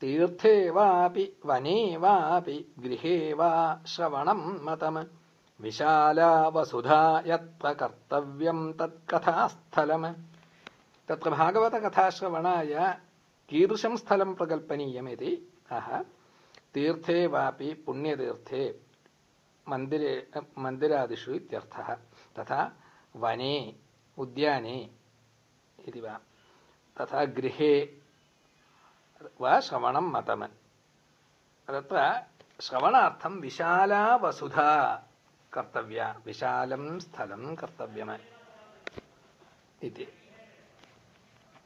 तीर्थे वापि वने वापि गृहे वा श्रवणं मतम्। विशाला वसुधा यत्र कर्तव्यं तत्कथास्थलम् तत्र भागवतकथाश्रवणाय कीदृशं स्थलं प्रकल्पनीयमिति? अह तीर्थे वापि पुण्यतीर्थे मन्दिरे मन्दिरादिषु इत्यर्थः। तथा वने उद्याने इति वा। तथा गृहे वा श्रवणं मतम्. तत्र श्रवणार्थं विशाला वसुधा कर्तव्या विशालं स्थलं कर्तव्यम् इति